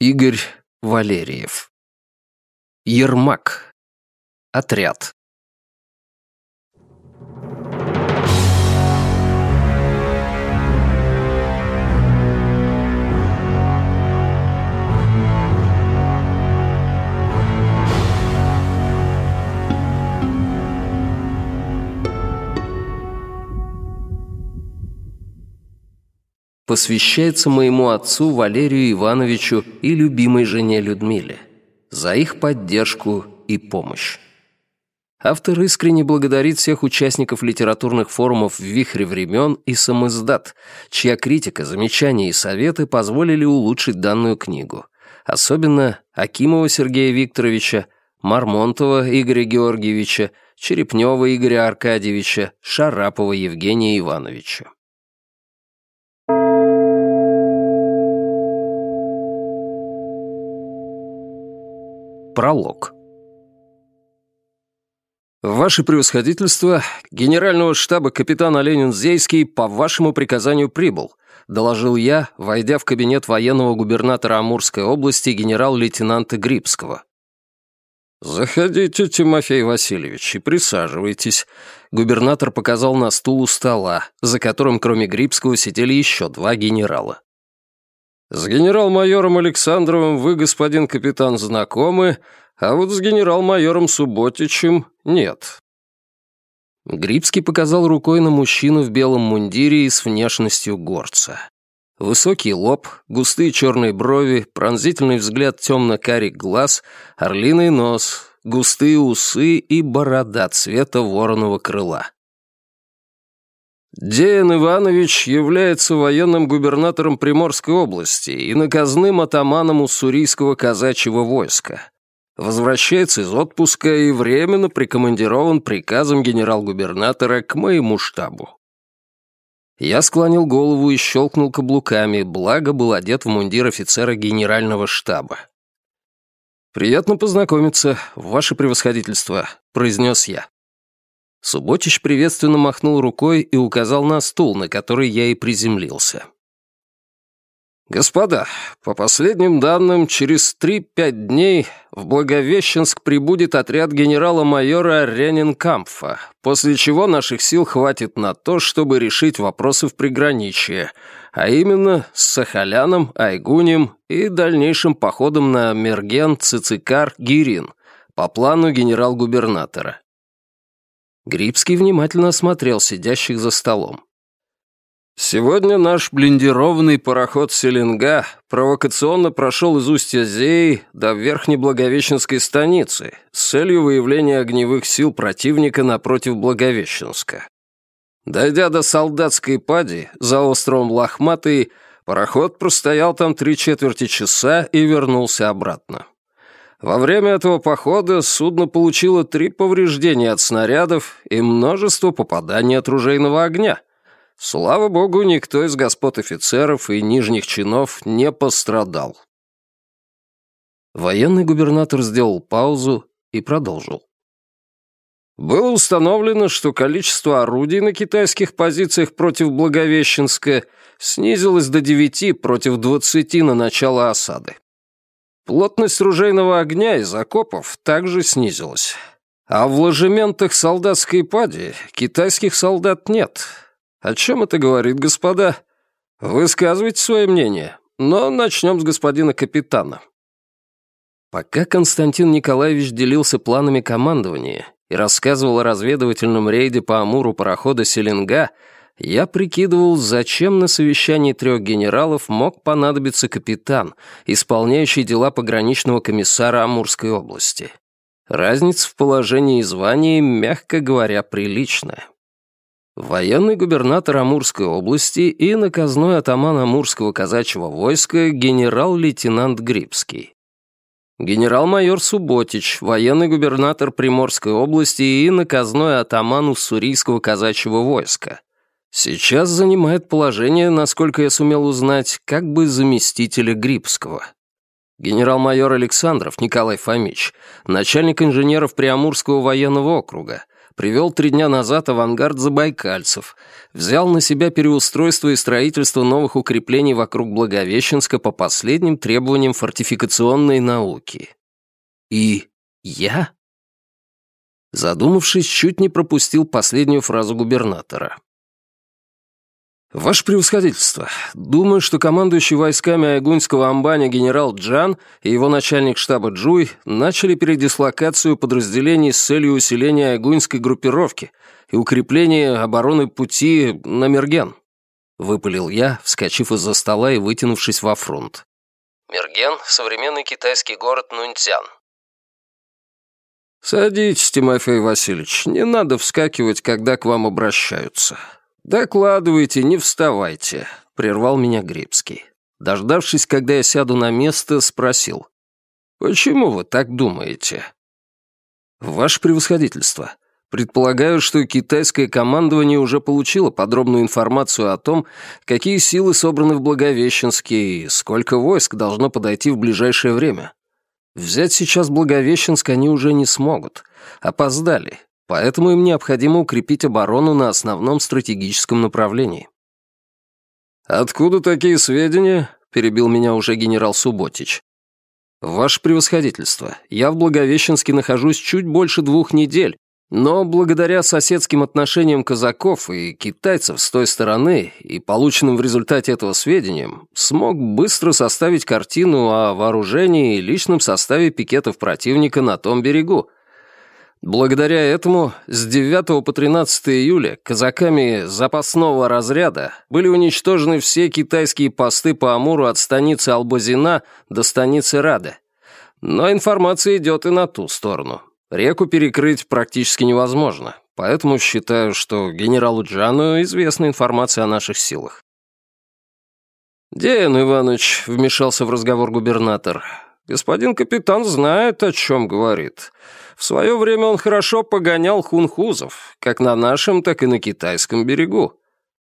Игорь Валериев. Ермак. Отряд. Посвящается моему отцу Валерию Ивановичу и любимой жене Людмиле за их поддержку и помощь. Автор искренне благодарит всех участников литературных форумов в «Вихре времен» и «Самиздат», чья критика, замечания и советы позволили улучшить данную книгу. Особенно Акимова Сергея Викторовича, Мармонтова Игоря Георгиевича, Черепнева Игоря Аркадьевича, Шарапова Евгения Ивановича. Пролог. Ваше превосходительство, генерального штаба капитан Оленин Зейский по вашему приказанию прибыл, доложил я, войдя в кабинет военного губернатора Амурской области генерал-лейтенанта Грибского. «Заходите, Тимофей Васильевич, и присаживайтесь». Губернатор показал на стул у стола, за которым кроме Грибского сидели еще два генерала. С генерал-майором Александровым вы, господин капитан, знакомы, а вот с генерал-майором Субботичем нет». Грибский показал рукой на мужчину в белом мундире и с внешностью горца. Высокий лоб, густые черные брови, пронзительный взгляд темно-карих глаз, орлиный нос, густые усы и борода цвета вороного крыла. Деян Иванович является военным губернатором Приморской области и наказным атаманом уссурийского казачьего войска. Возвращается из отпуска и временно прикомандирован приказом генерал-губернатора к моему штабу. Я склонил голову и щелкнул каблуками, благо был одет в мундир офицера генерального штаба. «Приятно познакомиться, ваше превосходительство», — произнес я. Субботич приветственно махнул рукой и указал на стул, на который я и приземлился. «Господа, по последним данным, через три-пять дней в Благовещенск прибудет отряд генерала-майора Ренинкампфа, после чего наших сил хватит на то, чтобы решить вопросы в приграничье, а именно с Сахаляном, Айгунем и дальнейшим походом на Мерген, Цицикар, Гирин по плану генерал-губернатора. Грибский внимательно осмотрел сидящих за столом. «Сегодня наш блиндированный пароход «Селенга» провокационно прошел из устья Зеи до Верхней Благовещенской станицы с целью выявления огневых сил противника напротив Благовещенска. Дойдя до солдатской пади за островом Лохматый, пароход простоял там три четверти часа и вернулся обратно. Во время этого похода судно получило три повреждения от снарядов и множество попаданий от ружейного огня. Слава богу, никто из господ офицеров и нижних чинов не пострадал. Военный губернатор сделал паузу и продолжил. Было установлено, что количество орудий на китайских позициях против Благовещенска снизилось до девяти против двадцати на начало осады. Плотность ружейного огня из окопов также снизилась. А в ложементах солдатской пади китайских солдат нет. О чем это говорит, господа? Высказывайте свое мнение, но начнем с господина капитана. Пока Константин Николаевич делился планами командования и рассказывал о разведывательном рейде по Амуру парохода «Селенга», я прикидывал, зачем на совещании трех генералов мог понадобиться капитан, исполняющий дела пограничного комиссара Амурской области. Разница в положении и звании, мягко говоря, приличная. Военный губернатор Амурской области и наказной атаман Амурского казачьего войска генерал-лейтенант Грибский. Генерал-майор Субботич, военный губернатор Приморской области и наказной атаман Уссурийского казачьего войска. Сейчас занимает положение, насколько я сумел узнать, как бы заместителя Грибского. Генерал-майор Александров Николай Фомич, начальник инженеров Приамурского военного округа, привел три дня назад авангард забайкальцев, взял на себя переустройство и строительство новых укреплений вокруг Благовещенска по последним требованиям фортификационной науки. И я? Задумавшись, чуть не пропустил последнюю фразу губернатора. «Ваше превосходительство, думаю, что командующий войсками Айгуньского амбаня генерал Джан и его начальник штаба Джуй начали передислокацию подразделений с целью усиления айгуньской группировки и укрепления обороны пути на Мерген», — выпалил я, вскочив из-за стола и вытянувшись во фронт. Мерген — современный китайский город Нунцзян. «Садитесь, Тимофей Васильевич, не надо вскакивать, когда к вам обращаются», «Докладывайте, не вставайте», — прервал меня Грибский. Дождавшись, когда я сяду на место, спросил. «Почему вы так думаете?» «Ваше превосходительство, предполагаю, что китайское командование уже получило подробную информацию о том, какие силы собраны в Благовещенске и сколько войск должно подойти в ближайшее время. Взять сейчас Благовещенск они уже не смогут. Опоздали, Поэтому им необходимо укрепить оборону на основном стратегическом направлении. «Откуда такие сведения?» — перебил меня уже генерал Субботич. «Ваше превосходительство, я в Благовещенске нахожусь чуть больше двух недель, но благодаря соседским отношениям казаков и китайцев с той стороны и полученным в результате этого сведениям, смог быстро составить картину о вооружении и личном составе пикетов противника на том берегу, Благодаря этому с 9 по 13 июля казаками запасного разряда были уничтожены все китайские посты по Амуру от станицы Албазина до станицы Рада. Но информация идет и на ту сторону. Реку перекрыть практически невозможно, поэтому считаю, что генералу Джану известна информация о наших силах. «Деян Иванович», — вмешался в разговор губернатор, — «господин капитан знает, о чем говорит». В свое время он хорошо погонял хунхузов, как на нашем, так и на китайском берегу.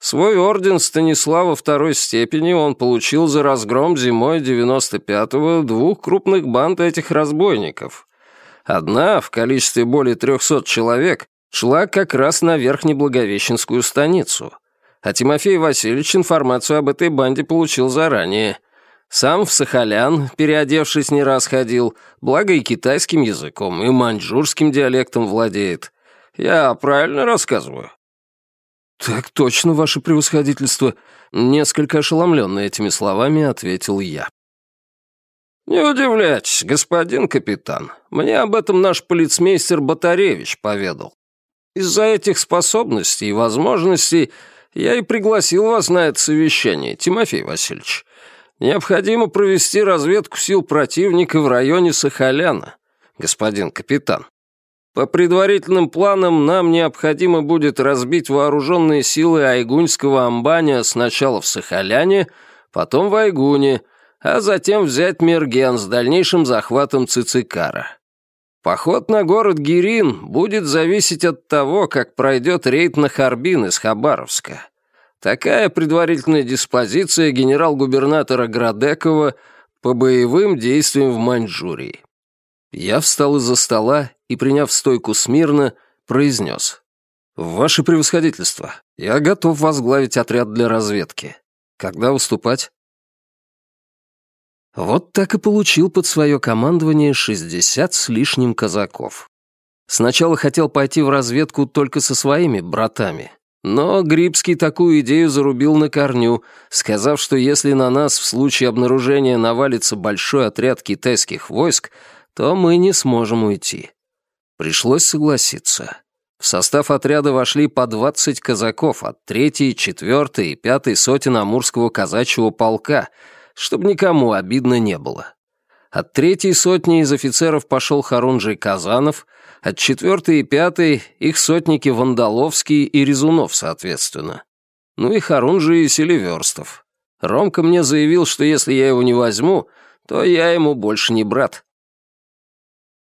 Свой орден Станислава второй степени он получил за разгром зимой 95-го двух крупных банд этих разбойников. Одна, в количестве более 300 человек, шла как раз на Верхнеблаговещенскую станицу. А Тимофей Васильевич информацию об этой банде получил заранее. Сам в Сахалян, переодевшись, не раз ходил, благо и китайским языком, и маньчжурским диалектом владеет. Я правильно рассказываю?» «Так точно, ваше превосходительство», — несколько ошеломленный этими словами ответил я. «Не удивляйтесь, господин капитан. Мне об этом наш полицмейстер Батаревич поведал. Из-за этих способностей и возможностей я и пригласил вас на это совещание, Тимофей Васильевич. Необходимо провести разведку сил противника в районе Сахаляна, господин капитан. По предварительным планам нам необходимо будет разбить вооруженные силы Айгуньского амбаня сначала в Сахаляне, потом в Айгуне, а затем взять Мерген с дальнейшим захватом Цицикара. Поход на город Гирин будет зависеть от того, как пройдет рейд на Харбин из Хабаровска. Такая предварительная диспозиция генерал-губернатора Градекова по боевым действиям в Маньчжурии. Я встал из-за стола и, приняв стойку смирно, произнес. «Ваше превосходительство, я готов возглавить отряд для разведки. Когда уступать?» Вот так и получил под свое командование 60 с лишним казаков. Сначала хотел пойти в разведку только со своими братами, но Грибский такую идею зарубил на корню, сказав, что если на нас в случае обнаружения навалится большой отряд китайских войск, то мы не сможем уйти. Пришлось согласиться. В состав отряда вошли по 20 казаков от 3-й, 4-й и 5-й сотен Амурского казачьего полка, чтобы никому обидно не было. От третьей сотни из офицеров пошел Харунжий Казанов, от четвертой и пятой их сотники Вандаловский и Резунов, соответственно. Ну и Харунжий и Селиверстов. Ромка мне заявил, что если я его не возьму, то я ему больше не брат.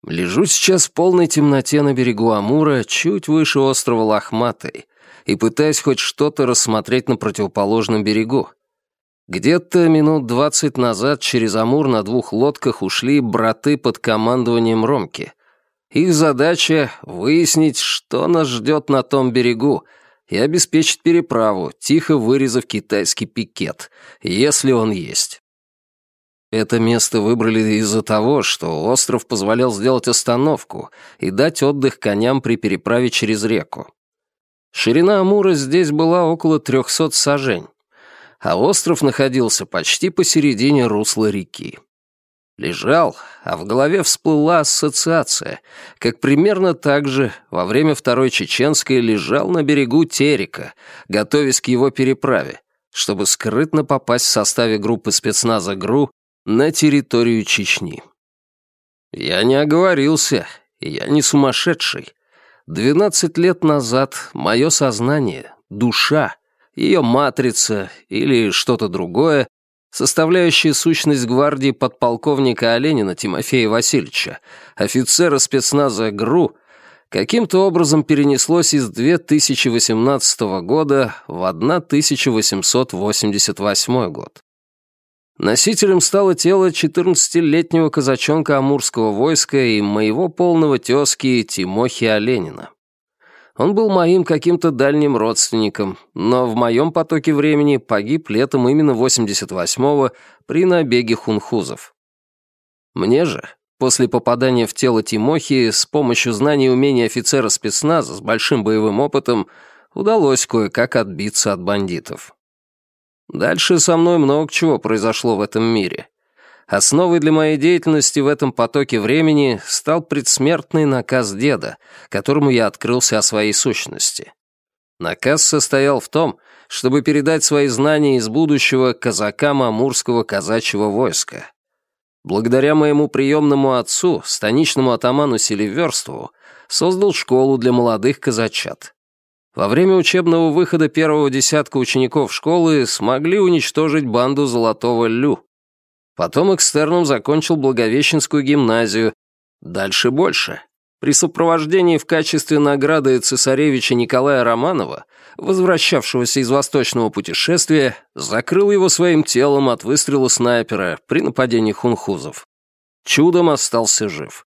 Лежу сейчас в полной темноте на берегу Амура, чуть выше острова Лохматой, и пытаюсь хоть что-то рассмотреть на противоположном берегу. Где-то минут двадцать назад через Амур на двух лодках ушли браты под командованием Ромки. Их задача — выяснить, что нас ждет на том берегу, и обеспечить переправу, тихо вырезав китайский пикет, если он есть. Это место выбрали из-за того, что остров позволял сделать остановку и дать отдых коням при переправе через реку. Ширина Амура здесь была около 300 сажень, а остров находился почти посередине русла реки. Лежал, а в голове всплыла ассоциация, как примерно так же во время Второй Чеченской лежал на берегу Терека, готовясь к его переправе, чтобы скрытно попасть в составе группы спецназа ГРУ на территорию Чечни. Я не оговорился, я не сумасшедший. Двенадцать лет назад мое сознание, душа, ее матрица или что-то другое составляющая сущность гвардии подполковника Оленина Тимофея Васильевича, офицера спецназа ГРУ, каким-то образом перенеслось из 2018 года в 1888 год. Носителем стало тело 14-летнего казачонка Амурского войска и моего полного тезки Тимохи Оленина. Он был моим каким-то дальним родственником, но в моем потоке времени погиб летом именно 88-го при набеге хунхузов. Мне же, после попадания в тело Тимохи, с помощью знаний и умений офицера спецназа с большим боевым опытом, удалось кое-как отбиться от бандитов. Дальше со мной много чего произошло в этом мире. Основой для моей деятельности в этом потоке времени стал предсмертный наказ деда, которому я открылся о своей сущности. Наказ состоял в том, чтобы передать свои знания из будущего казакам Амурского казачьего войска. Благодаря моему приемному отцу, станичному атаману Селиверству, создал школу для молодых казачат. Во время учебного выхода первого десятка учеников школы смогли уничтожить банду Золотого Лю. Потом экстерном закончил Благовещенскую гимназию. Дальше больше. При сопровождении в качестве награды цесаревича Николая Романова, возвращавшегося из восточного путешествия, закрыл его своим телом от выстрела снайпера при нападении хунхузов. Чудом остался жив.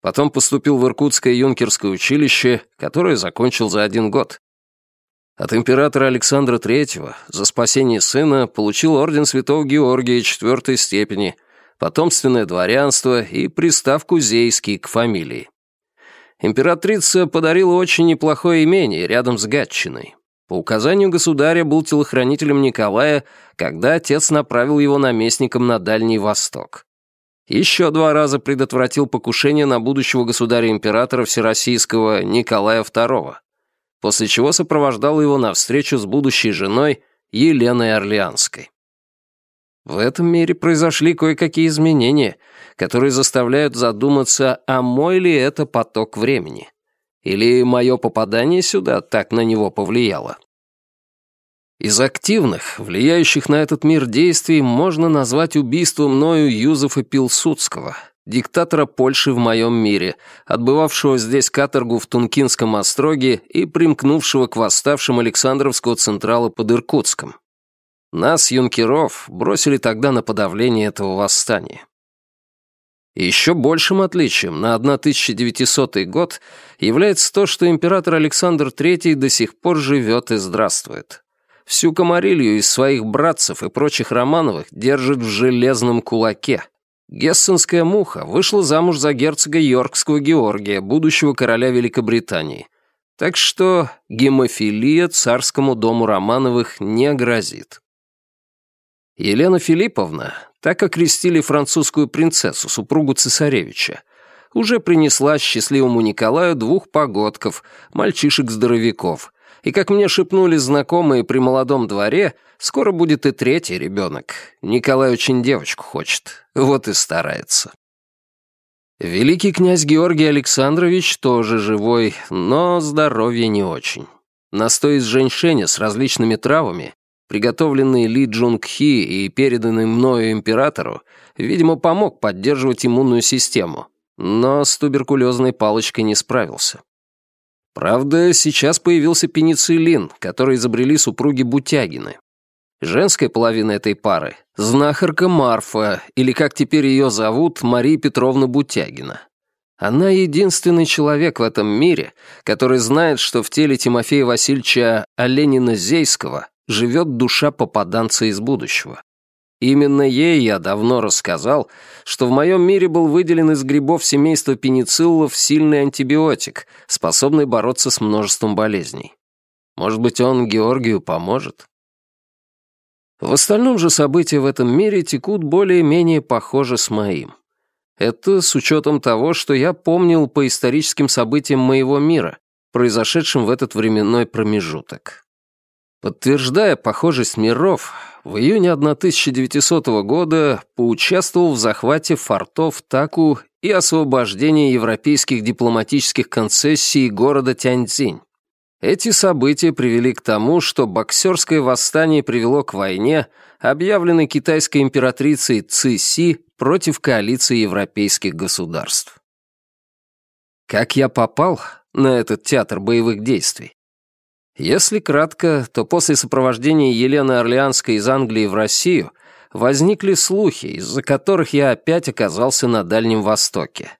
Потом поступил в Иркутское юнкерское училище, которое закончил за один год. От императора Александра III за спасение сына получил орден Святого Георгия четвертой степени, потомственное дворянство и приставку «Зейский» к фамилии. Императрица подарила очень неплохое имение рядом с Гатчиной. По указанию государя был телохранителем Николая, когда отец направил его наместником на Дальний Восток. Еще два раза предотвратил покушение на будущего государя-императора Всероссийского Николая II после чего сопровождал его на встречу с будущей женой Еленой Орлеанской. В этом мире произошли кое-какие изменения, которые заставляют задуматься, а мой ли это поток времени? Или мое попадание сюда так на него повлияло? Из активных, влияющих на этот мир действий можно назвать убийство мною Юзефа Пилсудского, диктатора Польши в моем мире, отбывавшего здесь каторгу в Тункинском остроге и примкнувшего к восставшим Александровского централа под Иркутском. Нас, юнкеров, бросили тогда на подавление этого восстания. еще большим отличием на 1900 год является то, что император Александр III до сих пор живет и здравствует. Всю комарилью из своих братцев и прочих Романовых держит в железном кулаке. Гессенская муха вышла замуж за герцога Йоркского Георгия, будущего короля Великобритании. Так что гемофилия царскому дому Романовых не грозит. Елена Филипповна, так окрестили французскую принцессу, супругу цесаревича, уже принесла счастливому Николаю двух погодков, мальчишек-здоровяков, и, как мне шепнули знакомые при молодом дворе, скоро будет и третий ребенок. Николай очень девочку хочет, вот и старается. Великий князь Георгий Александрович тоже живой, но здоровье не очень. Настой из женьшеня с различными травами, приготовленный Ли Джунг Хи и переданный мною императору, видимо, помог поддерживать иммунную систему, но с туберкулезной палочкой не справился. Правда, сейчас появился пенициллин, который изобрели супруги Бутягины. Женская половина этой пары — знахарка Марфа, или как теперь ее зовут, Мария Петровна Бутягина. Она единственный человек в этом мире, который знает, что в теле Тимофея Васильевича Оленина-Зейского живет душа попаданца из будущего. Именно ей я давно рассказал, что в моем мире был выделен из грибов семейства пенициллов сильный антибиотик, способный бороться с множеством болезней. Может быть, он Георгию поможет? В остальном же события в этом мире текут более-менее похоже с моим. Это с учетом того, что я помнил по историческим событиям моего мира, произошедшим в этот временной промежуток. Подтверждая похожесть миров, в июне 1900 года поучаствовал в захвате фортов Таку и освобождении европейских дипломатических концессий города Тяньцзинь. Эти события привели к тому, что боксерское восстание привело к войне, объявленной китайской императрицей Ци против коалиции европейских государств. Как я попал на этот театр боевых действий? Если кратко, то после сопровождения Елены Орлеанской из Англии в Россию возникли слухи, из-за которых я опять оказался на Дальнем Востоке.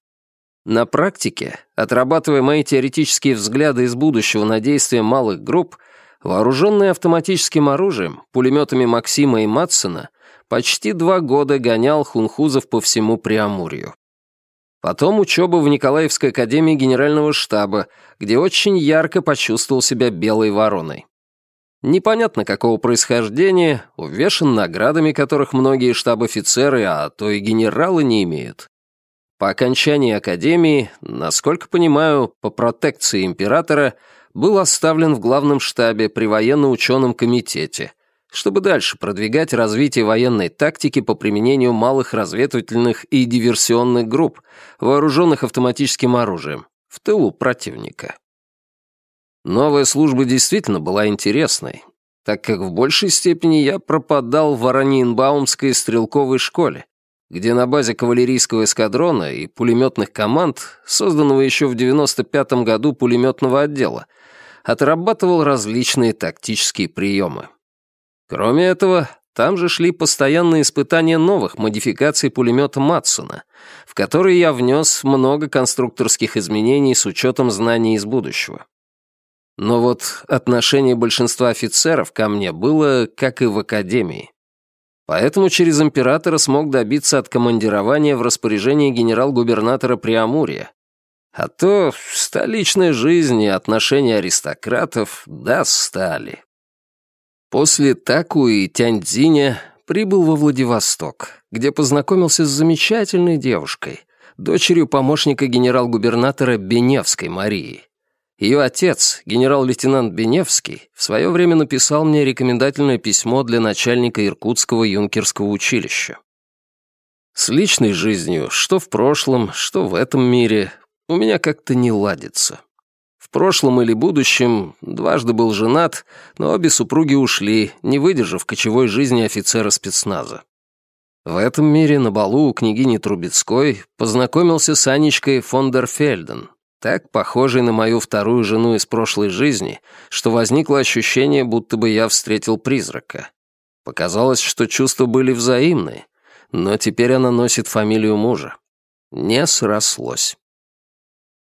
На практике, отрабатывая мои теоретические взгляды из будущего на действия малых групп, вооруженные автоматическим оружием, пулеметами Максима и Матсона, почти два года гонял хунхузов по всему Преамурью. Потом учеба в Николаевской академии генерального штаба, где очень ярко почувствовал себя белой вороной. Непонятно какого происхождения, увешан наградами, которых многие штаб-офицеры, а то и генералы не имеют. По окончании академии, насколько понимаю, по протекции императора, был оставлен в главном штабе при военно-ученом комитете, чтобы дальше продвигать развитие военной тактики по применению малых разведывательных и диверсионных групп, вооруженных автоматическим оружием, в тылу противника. Новая служба действительно была интересной, так как в большей степени я пропадал в Воронинбаумской стрелковой школе, где на базе кавалерийского эскадрона и пулеметных команд, созданного еще в 95 году пулеметного отдела, отрабатывал различные тактические приемы. Кроме этого, там же шли постоянные испытания новых модификаций пулемета Матсона, в которые я внес много конструкторских изменений с учетом знаний из будущего. Но вот отношение большинства офицеров ко мне было, как и в академии. Поэтому через императора смог добиться откомандирования в распоряжение генерал-губернатора Приамурья. А то столичная жизнь и отношения аристократов достали. После Таку и Тяньцзиня прибыл во Владивосток, где познакомился с замечательной девушкой, дочерью помощника генерал-губернатора Беневской Марии. Ее отец, генерал-лейтенант Беневский, в свое время написал мне рекомендательное письмо для начальника Иркутского юнкерского училища. С личной жизнью, что в прошлом, что в этом мире, у меня как-то не ладится. Прошлом или будущем дважды был женат, но обе супруги ушли, не выдержав кочевой жизни офицера спецназа. В этом мире на балу у княгини Трубецкой познакомился с Анечкой фон дер Фельден, так похожей на мою вторую жену из прошлой жизни, что возникло ощущение, будто бы я встретил призрака. Показалось, что чувства были взаимны, но теперь она носит фамилию мужа. Не срослось.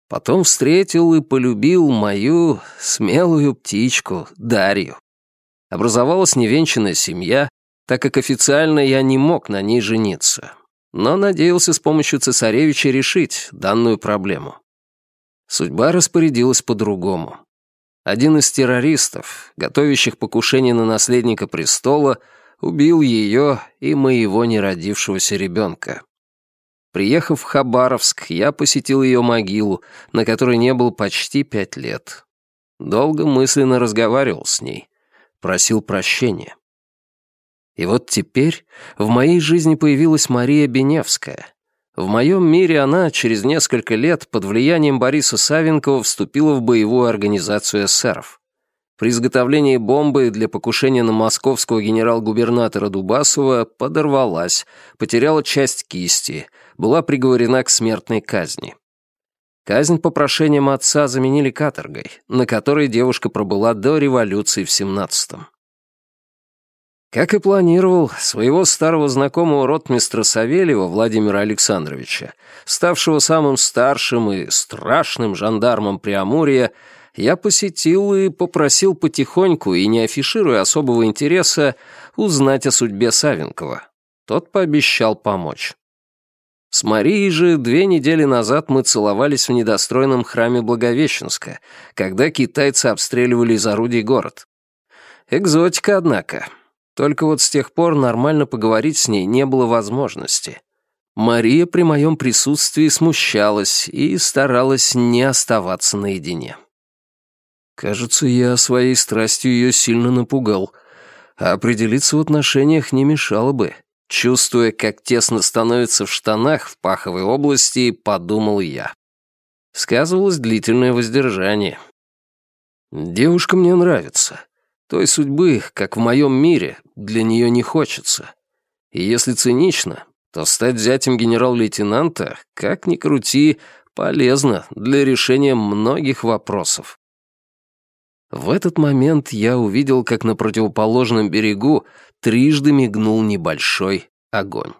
Потом встретил и полюбил мою смелую птичку Дарью. Образовалась невенчанная семья, так как официально я не мог на ней жениться, но надеялся с помощью цесаревича решить данную проблему. Судьба распорядилась по-другому. Один из террористов, готовящих покушение на наследника престола, убил ее и моего неродившегося ребенка. Приехав в Хабаровск, я посетил ее могилу, на которой не был почти пять лет. Долго мысленно разговаривал с ней, просил прощения. И вот теперь в моей жизни появилась Мария Беневская, в моем мире она через несколько лет под влиянием Бориса Савенкова вступила в боевую организацию эсеров. При изготовлении бомбы для покушения на московского генерал-губернатора Дубасова подорвалась, потеряла часть кисти, была приговорена к смертной казни. Казнь по прошениям отца заменили каторгой, на которой девушка пробыла до революции в 17-м. Как и планировал, своего старого знакомого ротмистра Савельева Владимира Александровича, ставшего самым старшим и страшным жандармом Преамурья, я посетил и попросил потихоньку и не афишируя особого интереса узнать о судьбе Савенкова. Тот пообещал помочь. С Марией же две недели назад мы целовались в недостроенном храме Благовещенска, когда китайцы обстреливали из орудий город. Экзотика, однако. Только вот с тех пор нормально поговорить с ней не было возможности. Мария при моем присутствии смущалась и старалась не оставаться наедине. Кажется, я своей страстью ее сильно напугал, а определиться в отношениях не мешало бы. Чувствуя, как тесно становится в штанах в паховой области, подумал я. Сказывалось длительное воздержание. Девушка мне нравится. Той судьбы, как в моем мире, для нее не хочется. И если цинично, то стать зятем генерал-лейтенанта, как ни крути, полезно для решения многих вопросов. В этот момент я увидел, как на противоположном берегу трижды мигнул небольшой огонь.